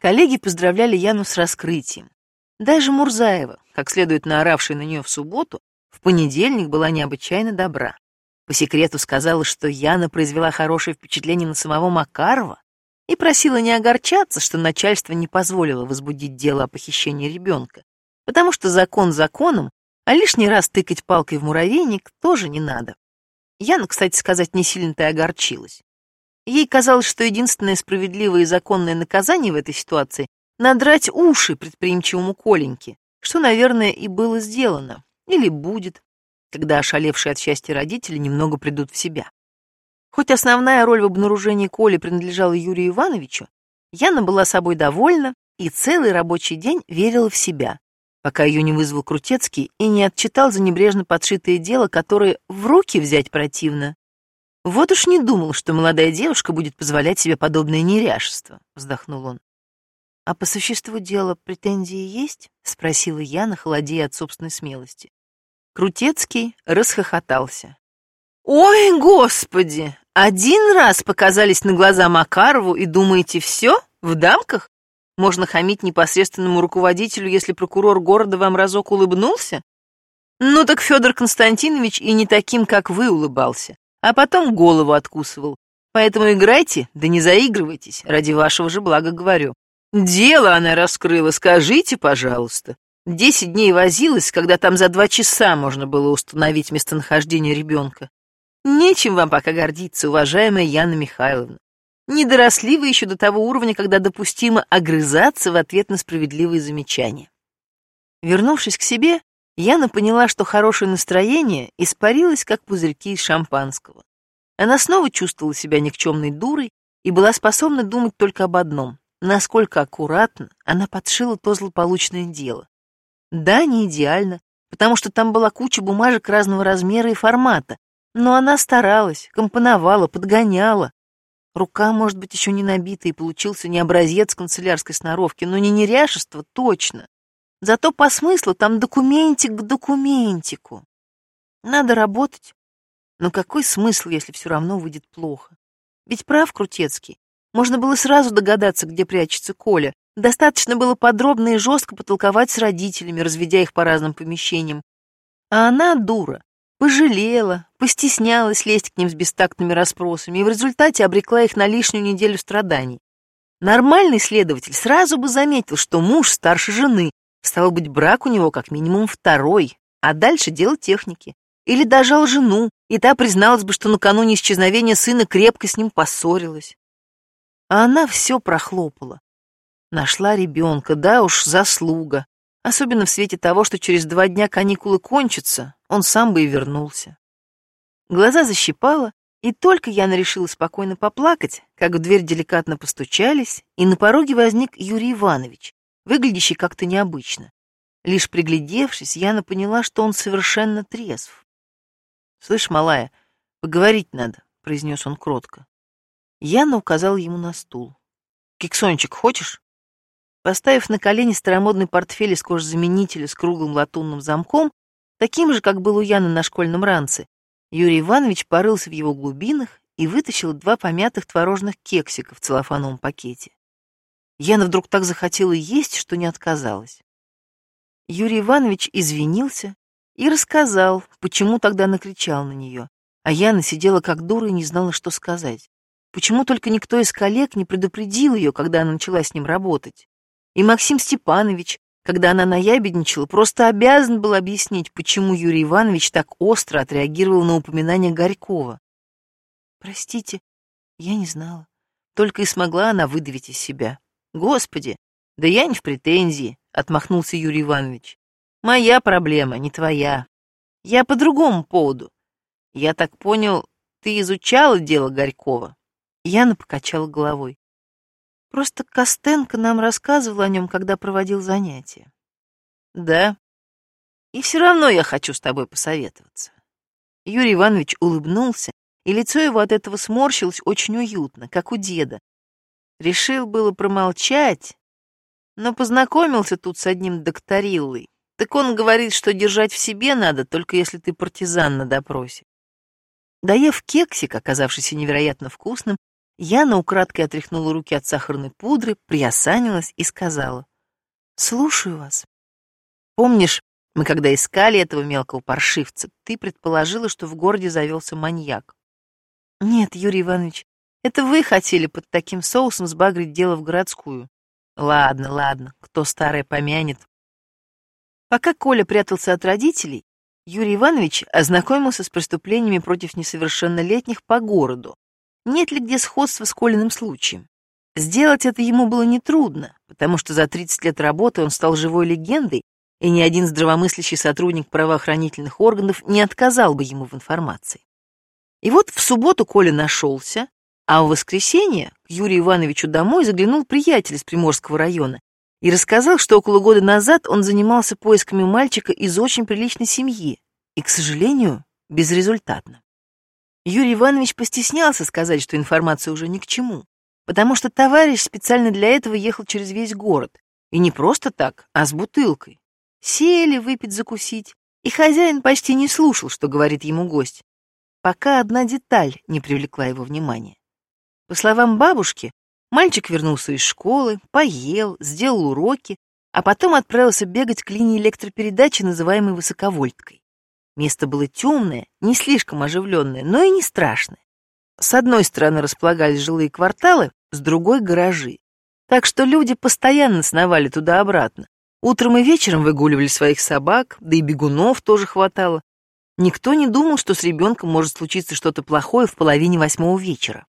Коллеги поздравляли Яну с раскрытием. Даже Мурзаева, как следует наоравшая на нее в субботу, в понедельник была необычайно добра. По секрету сказала, что Яна произвела хорошее впечатление на самого Макарова и просила не огорчаться, что начальство не позволило возбудить дело о похищении ребенка, потому что закон законом, а лишний раз тыкать палкой в муравейник тоже не надо. Яна, кстати сказать, не сильно-то и огорчилась. Ей казалось, что единственное справедливое и законное наказание в этой ситуации — надрать уши предприимчивому Коленьке, что, наверное, и было сделано, или будет, когда ошалевшие от счастья родители немного придут в себя. Хоть основная роль в обнаружении Коли принадлежала Юрию Ивановичу, Яна была собой довольна и целый рабочий день верила в себя, пока ее не вызвал Крутецкий и не отчитал за небрежно подшитое дело, которое в руки взять противно. Вот уж не думал, что молодая девушка будет позволять себе подобное неряшество, вздохнул он. А по существу дела претензии есть? спросила Яна, холодея от собственной смелости. Крутецкий расхохотался. Ой, господи! Один раз показались на глаза Макарову и думаете, все, в дамках? Можно хамить непосредственному руководителю, если прокурор города вам разок улыбнулся? Ну так Федор Константинович и не таким, как вы, улыбался а потом голову откусывал. Поэтому играйте, да не заигрывайтесь, ради вашего же блага говорю. Дело она раскрыла, скажите, пожалуйста. Десять дней возилась, когда там за два часа можно было установить местонахождение ребенка. Нечем вам пока гордиться, уважаемая Яна Михайловна. Не доросли вы еще до того уровня, когда допустимо огрызаться в ответ на справедливые замечания. Вернувшись к себе, Яна поняла, что хорошее настроение испарилось, как пузырьки из шампанского. Она снова чувствовала себя никчемной дурой и была способна думать только об одном — насколько аккуратно она подшила то злополучное дело. Да, не идеально, потому что там была куча бумажек разного размера и формата, но она старалась, компоновала, подгоняла. Рука, может быть, еще не набита, и получился не образец канцелярской сноровки, но не неряшество точно. Зато по смыслу там документик к документику. Надо работать. Но какой смысл, если все равно выйдет плохо? Ведь прав Крутецкий. Можно было сразу догадаться, где прячется Коля. Достаточно было подробно и жестко потолковать с родителями, разведя их по разным помещениям. А она, дура, пожалела, постеснялась лезть к ним с бестактными расспросами и в результате обрекла их на лишнюю неделю страданий. Нормальный следователь сразу бы заметил, что муж старше жены, Стало быть, брак у него как минимум второй, а дальше дело техники. Или дожал жену, и та призналась бы, что накануне исчезновения сына крепко с ним поссорилась. А она все прохлопала. Нашла ребенка, да уж, заслуга. Особенно в свете того, что через два дня каникулы кончатся, он сам бы и вернулся. Глаза защипала, и только Яна решила спокойно поплакать, как в дверь деликатно постучались, и на пороге возник Юрий Иванович, выглядящий как-то необычно. Лишь приглядевшись, Яна поняла, что он совершенно трезв. «Слышь, малая, поговорить надо», — произнес он кротко. Яна указал ему на стул. «Кексончик хочешь?» Поставив на колени старомодный портфель из кожзаменителя с круглым латунным замком, таким же, как был у Яны на школьном ранце, Юрий Иванович порылся в его глубинах и вытащил два помятых творожных кексика в целлофановом пакете. Яна вдруг так захотела есть, что не отказалась. Юрий Иванович извинился и рассказал, почему тогда накричал на нее, а Яна сидела как дура и не знала, что сказать. Почему только никто из коллег не предупредил ее, когда она начала с ним работать? И Максим Степанович, когда она наябедничала, просто обязан был объяснить, почему Юрий Иванович так остро отреагировал на упоминание Горького. «Простите, я не знала». Только и смогла она выдавить из себя. Господи, да я не в претензии, отмахнулся Юрий Иванович. Моя проблема, не твоя. Я по другому поводу. Я так понял, ты изучала дело Горького? Яна покачала головой. Просто Костенко нам рассказывал о нем, когда проводил занятия. Да. И все равно я хочу с тобой посоветоваться. Юрий Иванович улыбнулся, и лицо его от этого сморщилось очень уютно, как у деда, Решил было промолчать, но познакомился тут с одним докториллой. Так он говорит, что держать в себе надо, только если ты партизан на допросе. Доев кексик, оказавшийся невероятно вкусным, Яна украдкой отряхнула руки от сахарной пудры, приосанилась и сказала. «Слушаю вас. Помнишь, мы когда искали этого мелкого паршивца, ты предположила, что в городе завелся маньяк. Нет, Юрий Иванович, это вы хотели под таким соусом сбагрить дело в городскую. Ладно, ладно, кто старое помянет. Пока Коля прятался от родителей, Юрий Иванович ознакомился с преступлениями против несовершеннолетних по городу. Нет ли где сходства с Колиным случаем? Сделать это ему было нетрудно, потому что за 30 лет работы он стал живой легендой, и ни один здравомыслящий сотрудник правоохранительных органов не отказал бы ему в информации. И вот в субботу Коля нашелся, а в воскресенье к Юрию Ивановичу домой заглянул приятель из Приморского района и рассказал, что около года назад он занимался поисками мальчика из очень приличной семьи и, к сожалению, безрезультатно. Юрий Иванович постеснялся сказать, что информация уже ни к чему, потому что товарищ специально для этого ехал через весь город, и не просто так, а с бутылкой. Сели выпить закусить, и хозяин почти не слушал, что говорит ему гость, пока одна деталь не привлекла его внимания. По словам бабушки, мальчик вернулся из школы, поел, сделал уроки, а потом отправился бегать к линии электропередачи, называемой высоковольткой. Место было темное, не слишком оживленное, но и не страшное. С одной стороны располагались жилые кварталы, с другой — гаражи. Так что люди постоянно сновали туда-обратно, Утром и вечером выгуливали своих собак, да и бегунов тоже хватало. Никто не думал, что с ребенком может случиться что-то плохое в половине восьмого вечера.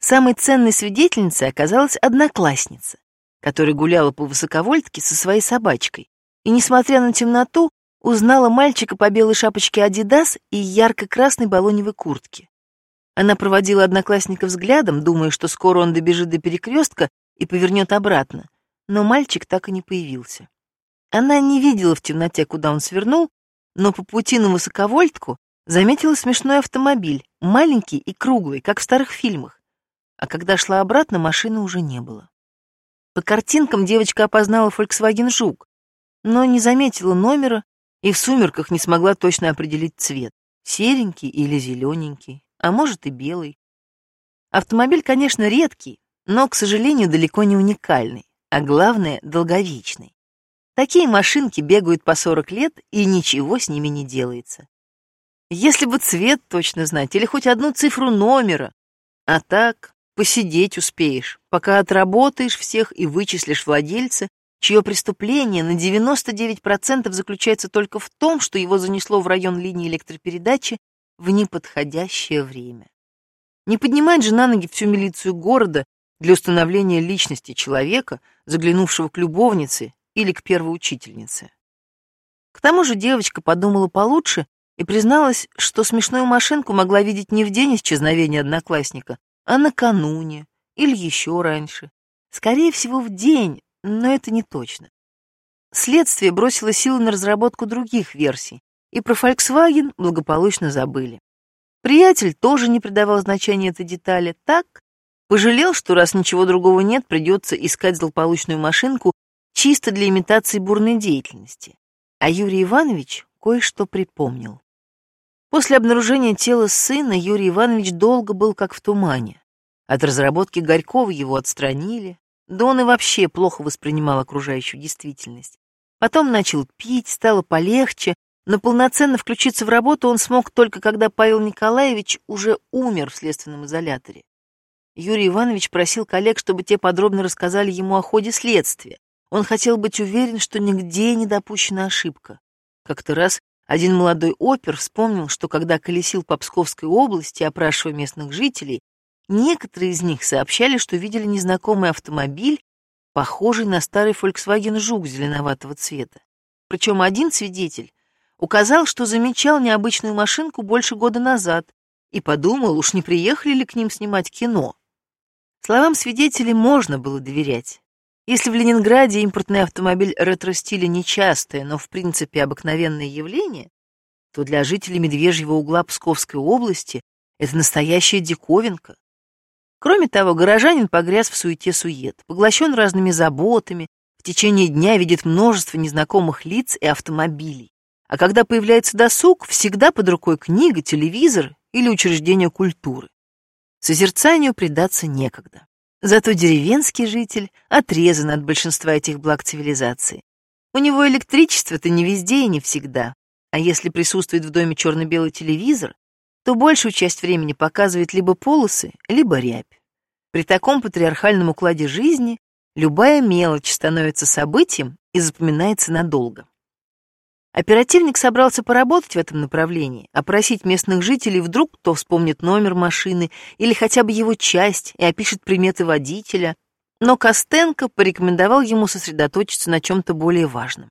Самой ценной свидетельницей оказалась одноклассница, которая гуляла по высоковольтке со своей собачкой и, несмотря на темноту, узнала мальчика по белой шапочке «Адидас» и ярко-красной балоневой куртке. Она проводила одноклассника взглядом, думая, что скоро он добежит до перекрестка и повернет обратно, но мальчик так и не появился. Она не видела в темноте, куда он свернул, но по пути на высоковольтку заметила смешной автомобиль, маленький и круглый, как в старых фильмах. А когда шла обратно, машины уже не было. По картинкам девочка опознала Volkswagen Жук, но не заметила номера и в сумерках не смогла точно определить цвет — серенький или зелененький, а может и белый. Автомобиль, конечно, редкий, но, к сожалению, далеко не уникальный а главное — долговечный. Такие машинки бегают по 40 лет, и ничего с ними не делается. Если бы цвет точно знать, или хоть одну цифру номера. А так, посидеть успеешь, пока отработаешь всех и вычислишь владельца, чье преступление на 99% заключается только в том, что его занесло в район линии электропередачи в неподходящее время. Не поднимать же на ноги всю милицию города для установления личности человека, заглянувшего к любовнице или к первой учительнице. К тому же девочка подумала получше и призналась, что смешную машинку могла видеть не в день исчезновения одноклассника, а накануне или еще раньше. Скорее всего, в день, но это не точно. Следствие бросило силы на разработку других версий, и про Volkswagen благополучно забыли. Приятель тоже не придавал значения этой детали, так Пожалел, что раз ничего другого нет, придется искать злополучную машинку чисто для имитации бурной деятельности. А Юрий Иванович кое-что припомнил. После обнаружения тела сына Юрий Иванович долго был как в тумане. От разработки Горького его отстранили, да он и вообще плохо воспринимал окружающую действительность. Потом начал пить, стало полегче, но полноценно включиться в работу он смог только когда Павел Николаевич уже умер в следственном изоляторе. Юрий Иванович просил коллег, чтобы те подробно рассказали ему о ходе следствия. Он хотел быть уверен, что нигде не допущена ошибка. Как-то раз один молодой опер вспомнил, что когда колесил по Псковской области, опрашивая местных жителей, некоторые из них сообщали, что видели незнакомый автомобиль, похожий на старый Volkswagen Жук зеленоватого цвета. Причем один свидетель указал, что замечал необычную машинку больше года назад и подумал, уж не приехали ли к ним снимать кино. Словам свидетелей можно было доверять. Если в Ленинграде импортный автомобиль ретро-стиля нечастое, но в принципе обыкновенное явление, то для жителей Медвежьего угла Псковской области это настоящая диковинка. Кроме того, горожанин погряз в суете-сует, поглощен разными заботами, в течение дня видит множество незнакомых лиц и автомобилей. А когда появляется досуг, всегда под рукой книга, телевизор или учреждение культуры. Созерцанию предаться некогда. Зато деревенский житель отрезан от большинства этих благ цивилизации. У него электричество-то не везде и не всегда. А если присутствует в доме черно-белый телевизор, то большую часть времени показывает либо полосы, либо рябь. При таком патриархальном укладе жизни любая мелочь становится событием и запоминается надолго. Оперативник собрался поработать в этом направлении, опросить местных жителей, вдруг кто вспомнит номер машины или хотя бы его часть и опишет приметы водителя, но Костенко порекомендовал ему сосредоточиться на чем-то более важном.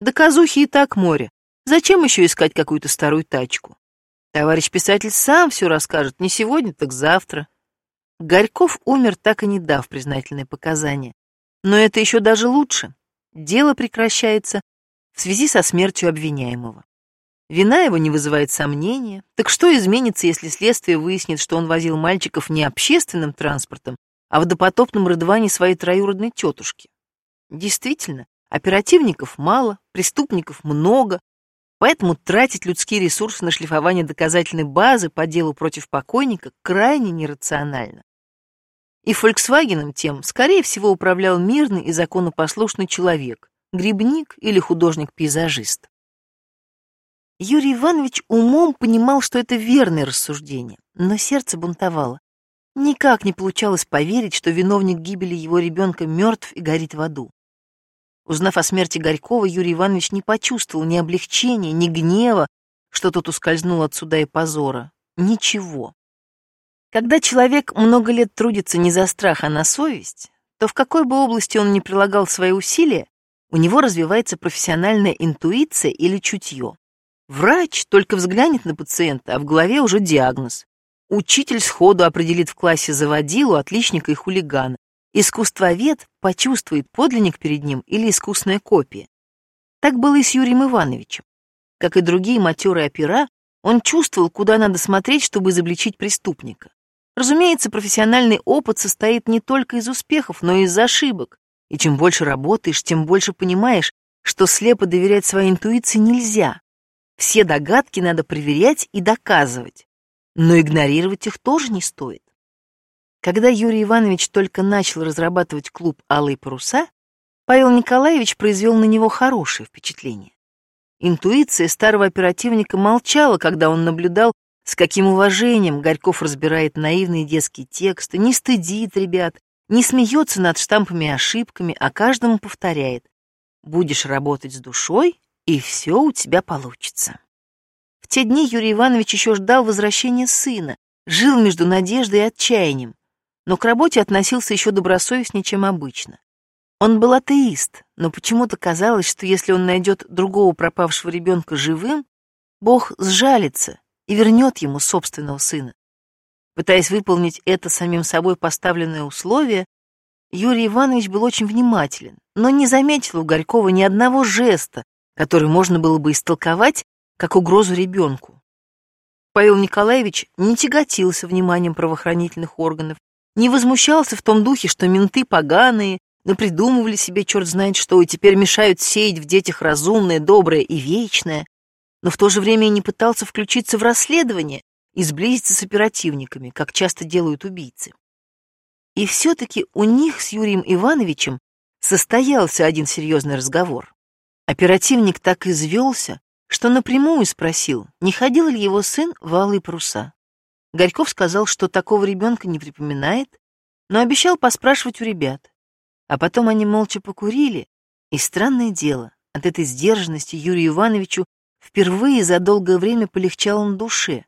Доказухи и так море. Зачем еще искать какую-то старую тачку? Товарищ писатель сам все расскажет, не сегодня, так завтра. Горьков умер, так и не дав признательные показания. Но это еще даже лучше. Дело прекращается в связи со смертью обвиняемого. Вина его не вызывает сомнения. Так что изменится, если следствие выяснит, что он возил мальчиков не общественным транспортом, а в допотопном рыдване своей троюродной тетушки? Действительно, оперативников мало, преступников много, поэтому тратить людские ресурсы на шлифование доказательной базы по делу против покойника крайне нерационально. И «Фольксвагеном» тем, скорее всего, управлял мирный и законопослушный человек, грибник или художник-пейзажист. Юрий Иванович умом понимал, что это верное рассуждение, но сердце бунтовало. Никак не получалось поверить, что виновник гибели его ребенка мертв и горит в аду. Узнав о смерти Горького, Юрий Иванович не почувствовал ни облегчения, ни гнева, что тот ускользнул от суда и позора. Ничего. Когда человек много лет трудится не за страх, а на совесть, то в какой бы области он ни прилагал свои усилия, у него развивается профессиональная интуиция или чутье. Врач только взглянет на пациента, а в голове уже диагноз. Учитель сходу определит в классе заводилу, отличника и хулигана. Искусствовед почувствует подлинник перед ним или искусная копия. Так было и с Юрием Ивановичем. Как и другие матерые опера, он чувствовал, куда надо смотреть, чтобы изобличить преступника. Разумеется, профессиональный опыт состоит не только из успехов, но и из ошибок. И чем больше работаешь, тем больше понимаешь, что слепо доверять своей интуиции нельзя. Все догадки надо проверять и доказывать. Но игнорировать их тоже не стоит. Когда Юрий Иванович только начал разрабатывать клуб «Алые паруса», Павел Николаевич произвел на него хорошее впечатление. Интуиция старого оперативника молчала, когда он наблюдал, с каким уважением Горьков разбирает наивные детские тексты, не стыдит ребят, не смеется над штампами и ошибками, а каждому повторяет «Будешь работать с душой, и все у тебя получится». В те дни Юрий Иванович еще ждал возвращения сына, жил между надеждой и отчаянием, но к работе относился еще добросовестнее, чем обычно. Он был атеист, но почему-то казалось, что если он найдет другого пропавшего ребенка живым, Бог сжалится и вернет ему собственного сына. Пытаясь выполнить это самим собой поставленное условие, Юрий Иванович был очень внимателен, но не заметил у Горького ни одного жеста, который можно было бы истолковать как угрозу ребенку. Павел Николаевич не тяготился вниманием правоохранительных органов, не возмущался в том духе, что менты поганые, напридумывали себе черт знает что и теперь мешают сеять в детях разумное, доброе и вечное, но в то же время и не пытался включиться в расследование, и сблизиться с оперативниками, как часто делают убийцы. И все-таки у них с Юрием Ивановичем состоялся один серьезный разговор. Оперативник так извелся, что напрямую спросил, не ходил ли его сын в алые паруса. Горьков сказал, что такого ребенка не припоминает, но обещал поспрашивать у ребят. А потом они молча покурили, и странное дело, от этой сдержанности Юрию Ивановичу впервые за долгое время полегчало на душе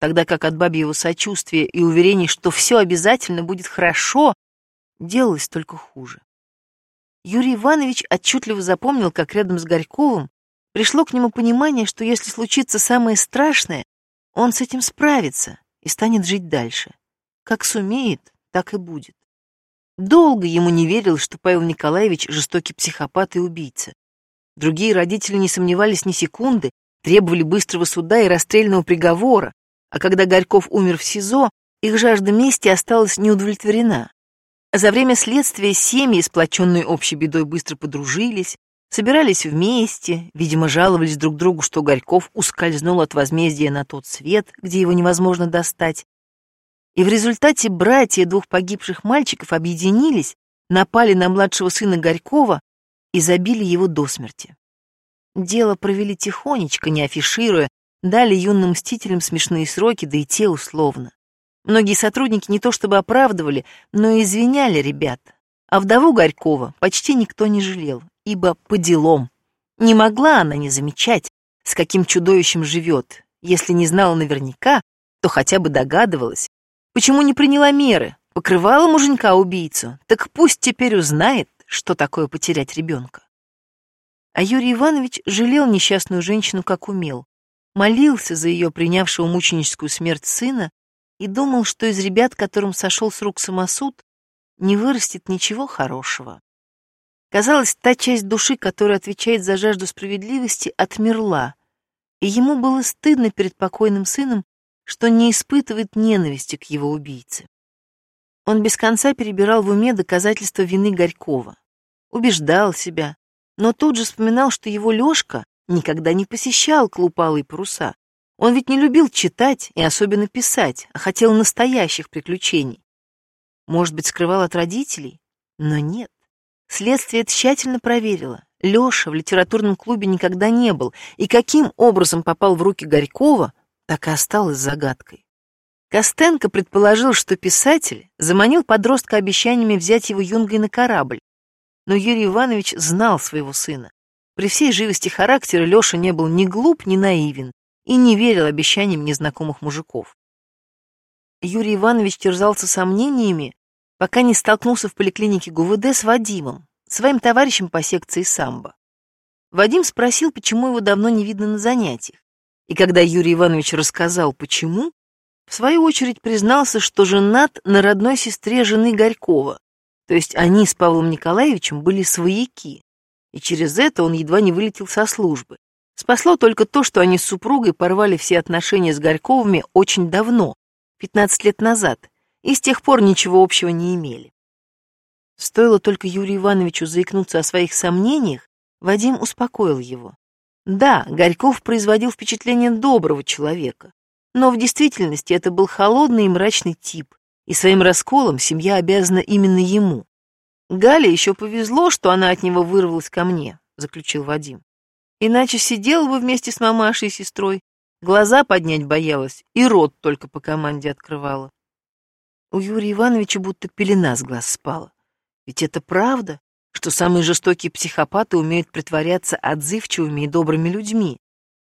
тогда как от бабьего сочувствия и уверений, что все обязательно будет хорошо, делалось только хуже. Юрий Иванович отчетливо запомнил, как рядом с Горьковым пришло к нему понимание, что если случится самое страшное, он с этим справится и станет жить дальше. Как сумеет, так и будет. Долго ему не верил, что Павел Николаевич жестокий психопат и убийца. Другие родители не сомневались ни секунды, требовали быстрого суда и расстрельного приговора, а когда Горьков умер в СИЗО, их жажда мести осталась неудовлетворена. За время следствия семьи, сплоченные общей бедой, быстро подружились, собирались вместе, видимо, жаловались друг другу, что Горьков ускользнул от возмездия на тот свет, где его невозможно достать. И в результате братья двух погибших мальчиков объединились, напали на младшего сына Горькова и забили его до смерти. Дело провели тихонечко, не афишируя, дали юным мстителям смешные сроки, да и те условно. Многие сотрудники не то чтобы оправдывали, но и извиняли ребят. А вдову Горькова почти никто не жалел, ибо по делам. Не могла она не замечать, с каким чудовищем живет. Если не знала наверняка, то хотя бы догадывалась. Почему не приняла меры? Покрывала муженька-убийцу. Так пусть теперь узнает, что такое потерять ребенка. А Юрий Иванович жалел несчастную женщину, как умел. Молился за ее принявшего мученическую смерть сына и думал, что из ребят, которым сошел с рук самосуд, не вырастет ничего хорошего. Казалось, та часть души, которая отвечает за жажду справедливости, отмерла, и ему было стыдно перед покойным сыном, что не испытывает ненависти к его убийце. Он без конца перебирал в уме доказательства вины Горькова, убеждал себя, но тут же вспоминал, что его Лёшка никогда не посещал клуб «Алые паруса». Он ведь не любил читать и особенно писать, а хотел настоящих приключений. Может быть, скрывал от родителей? Но нет. Следствие тщательно проверило. Лёша в литературном клубе никогда не был, и каким образом попал в руки Горького, так и осталось загадкой. Костенко предположил, что писатель заманил подростка обещаниями взять его юнгой на корабль, но Юрий Иванович знал своего сына. При всей живости характера Леша не был ни глуп, ни наивен и не верил обещаниям незнакомых мужиков. Юрий Иванович терзался сомнениями, пока не столкнулся в поликлинике ГУВД с Вадимом, своим товарищем по секции самбо. Вадим спросил, почему его давно не видно на занятиях. И когда Юрий Иванович рассказал, почему, в свою очередь признался, что женат на родной сестре жены Горькова, то есть они с Павлом Николаевичем были свояки, и через это он едва не вылетел со службы. Спасло только то, что они с супругой порвали все отношения с Горьковыми очень давно, 15 лет назад, и с тех пор ничего общего не имели. Стоило только Юрию Ивановичу заикнуться о своих сомнениях, Вадим успокоил его. Да, Горьков производил впечатление доброго человека, но в действительности это был холодный и мрачный тип, и своим расколом семья обязана именно ему. Гале еще повезло, что она от него вырвалась ко мне, заключил Вадим. Иначе сидела бы вместе с мамашей и сестрой, глаза поднять боялась и рот только по команде открывала. У Юрия Ивановича будто пелена с глаз спала. Ведь это правда, что самые жестокие психопаты умеют притворяться отзывчивыми и добрыми людьми.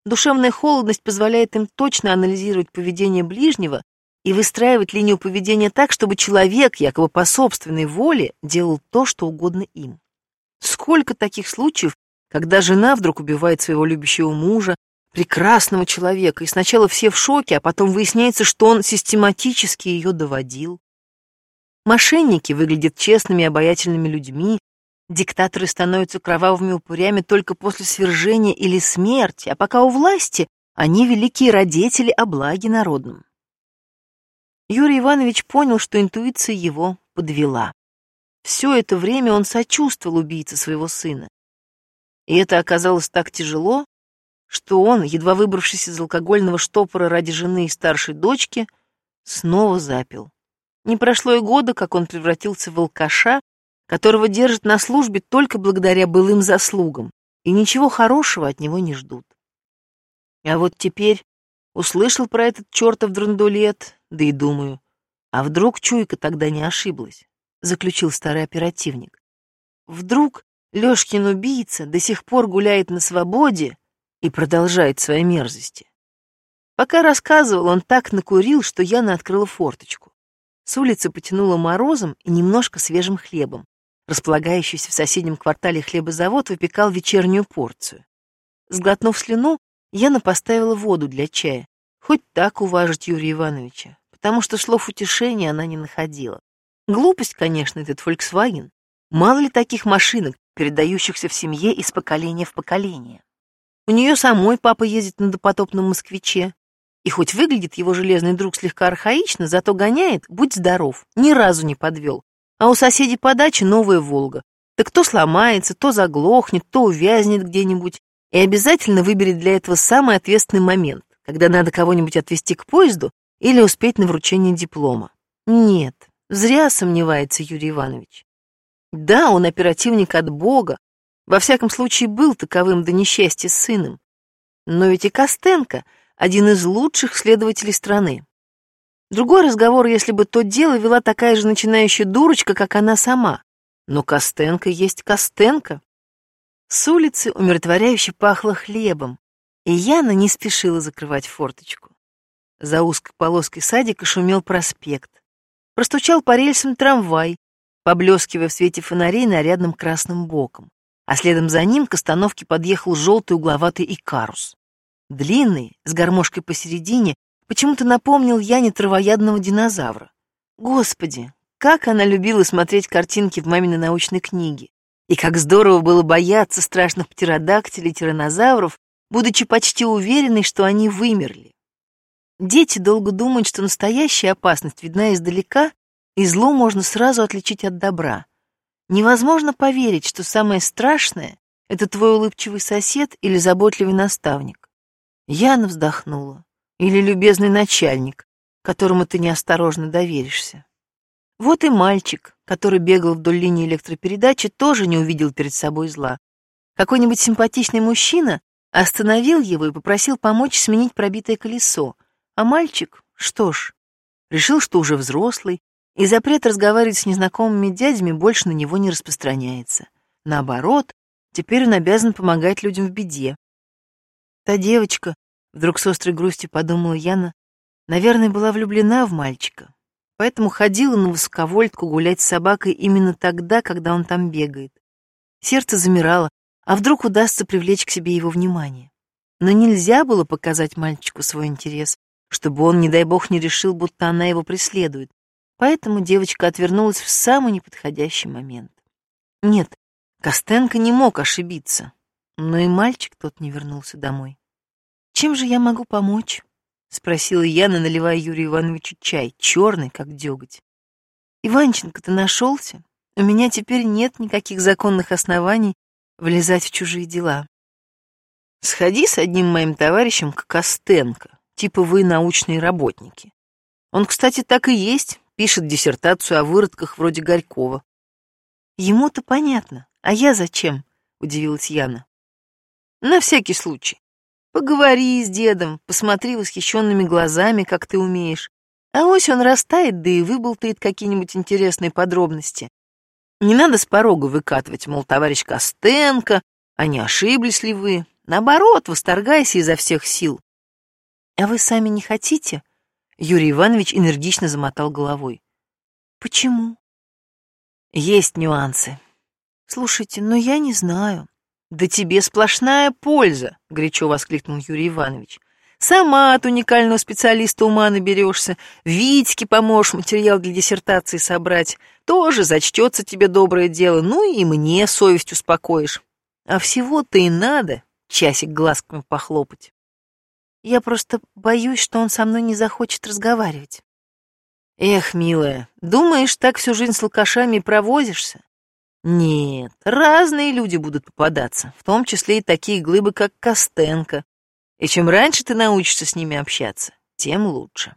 Душевная холодность позволяет им точно анализировать поведение ближнего и выстраивать линию поведения так, чтобы человек, якобы по собственной воле, делал то, что угодно им. Сколько таких случаев, когда жена вдруг убивает своего любящего мужа, прекрасного человека, и сначала все в шоке, а потом выясняется, что он систематически ее доводил. Мошенники выглядят честными и обаятельными людьми, диктаторы становятся кровавыми упырями только после свержения или смерти, а пока у власти они великие родители о благе народном. Юрий Иванович понял, что интуиция его подвела. Все это время он сочувствовал убийце своего сына. И это оказалось так тяжело, что он, едва выбравшись из алкогольного штопора ради жены и старшей дочки, снова запил. Не прошло и года, как он превратился в алкаша, которого держат на службе только благодаря былым заслугам, и ничего хорошего от него не ждут. А вот теперь услышал про этот чертов драндулет, да и думаю, а вдруг чуйка тогда не ошиблась, заключил старый оперативник. Вдруг Лёшкин убийца до сих пор гуляет на свободе и продолжает свои мерзости. Пока рассказывал, он так накурил, что Яна открыла форточку. С улицы потянуло морозом и немножко свежим хлебом. Располагающийся в соседнем квартале хлебозавод выпекал вечернюю порцию. Сглотнув слюну, Яна поставила воду для чая. Хоть так уважить Юрия Ивановича потому что слов утешения она не находила. Глупость, конечно, этот Volkswagen. Мало ли таких машинок, передающихся в семье из поколения в поколение. У нее самой папа ездит на допотопном москвиче. И хоть выглядит его железный друг слегка архаично, зато гоняет, будь здоров, ни разу не подвел. А у соседей по даче новая «Волга». Так то сломается, то заглохнет, то увязнет где-нибудь. И обязательно выберет для этого самый ответственный момент, когда надо кого-нибудь отвезти к поезду или успеть на вручение диплома. Нет, зря сомневается Юрий Иванович. Да, он оперативник от Бога, во всяком случае был таковым до несчастья с сыном. Но ведь и Костенко — один из лучших следователей страны. Другой разговор, если бы то дело вела такая же начинающая дурочка, как она сама. Но Костенко есть Костенко. С улицы умиротворяюще пахло хлебом, и Яна не спешила закрывать форточку. За узкой полоской садика шумел проспект. Простучал по рельсам трамвай, поблескивая в свете фонарей нарядным красным боком. А следом за ним к остановке подъехал желтый угловатый икарус. Длинный, с гармошкой посередине, почему-то напомнил Яне травоядного динозавра. Господи, как она любила смотреть картинки в маминой научной книге. И как здорово было бояться страшных птеродактилей, тираннозавров, будучи почти уверенной, что они вымерли. Дети долго думают, что настоящая опасность видна издалека, и зло можно сразу отличить от добра. Невозможно поверить, что самое страшное — это твой улыбчивый сосед или заботливый наставник. Яна вздохнула. Или любезный начальник, которому ты неосторожно доверишься. Вот и мальчик, который бегал вдоль линии электропередачи, тоже не увидел перед собой зла. Какой-нибудь симпатичный мужчина остановил его и попросил помочь сменить пробитое колесо, а мальчик, что ж, решил, что уже взрослый, и запрет разговаривать с незнакомыми дядями больше на него не распространяется. Наоборот, теперь он обязан помогать людям в беде. Та девочка, вдруг с острой грустью подумала Яна, наверное, была влюблена в мальчика, поэтому ходила на высоковольтку гулять с собакой именно тогда, когда он там бегает. Сердце замирало, а вдруг удастся привлечь к себе его внимание. Но нельзя было показать мальчику свой интерес, чтобы он, не дай бог, не решил, будто она его преследует. Поэтому девочка отвернулась в самый неподходящий момент. Нет, Костенко не мог ошибиться, но и мальчик тот не вернулся домой. «Чем же я могу помочь?» — спросила Яна, наливая Юрию Ивановичу чай, черный, как деготь. «Иванченко-то нашелся. У меня теперь нет никаких законных оснований влезать в чужие дела. Сходи с одним моим товарищем к Костенко, типа вы научные работники. Он, кстати, так и есть, пишет диссертацию о выродках вроде Горького. Ему-то понятно, а я зачем? Удивилась Яна. На всякий случай. Поговори с дедом, посмотри восхищенными глазами, как ты умеешь. А ось он растает, да и выболтает какие-нибудь интересные подробности. Не надо с порога выкатывать, мол, товарищ Костенко, а не ошиблись ли вы. Наоборот, восторгайся изо всех сил. А вы сами не хотите? Юрий Иванович энергично замотал головой. Почему? Есть нюансы. Слушайте, но я не знаю. Да тебе сплошная польза, горячо воскликнул Юрий Иванович. Сама от уникального специалиста ума наберешься, Витьке поможешь материал для диссертации собрать, тоже зачтется тебе доброе дело, ну и мне совесть успокоишь. А всего-то и надо часик глазками похлопать. Я просто боюсь, что он со мной не захочет разговаривать. Эх, милая, думаешь, так всю жизнь с алкашами провозишься? Нет, разные люди будут попадаться, в том числе и такие глыбы, как Костенко. И чем раньше ты научишься с ними общаться, тем лучше.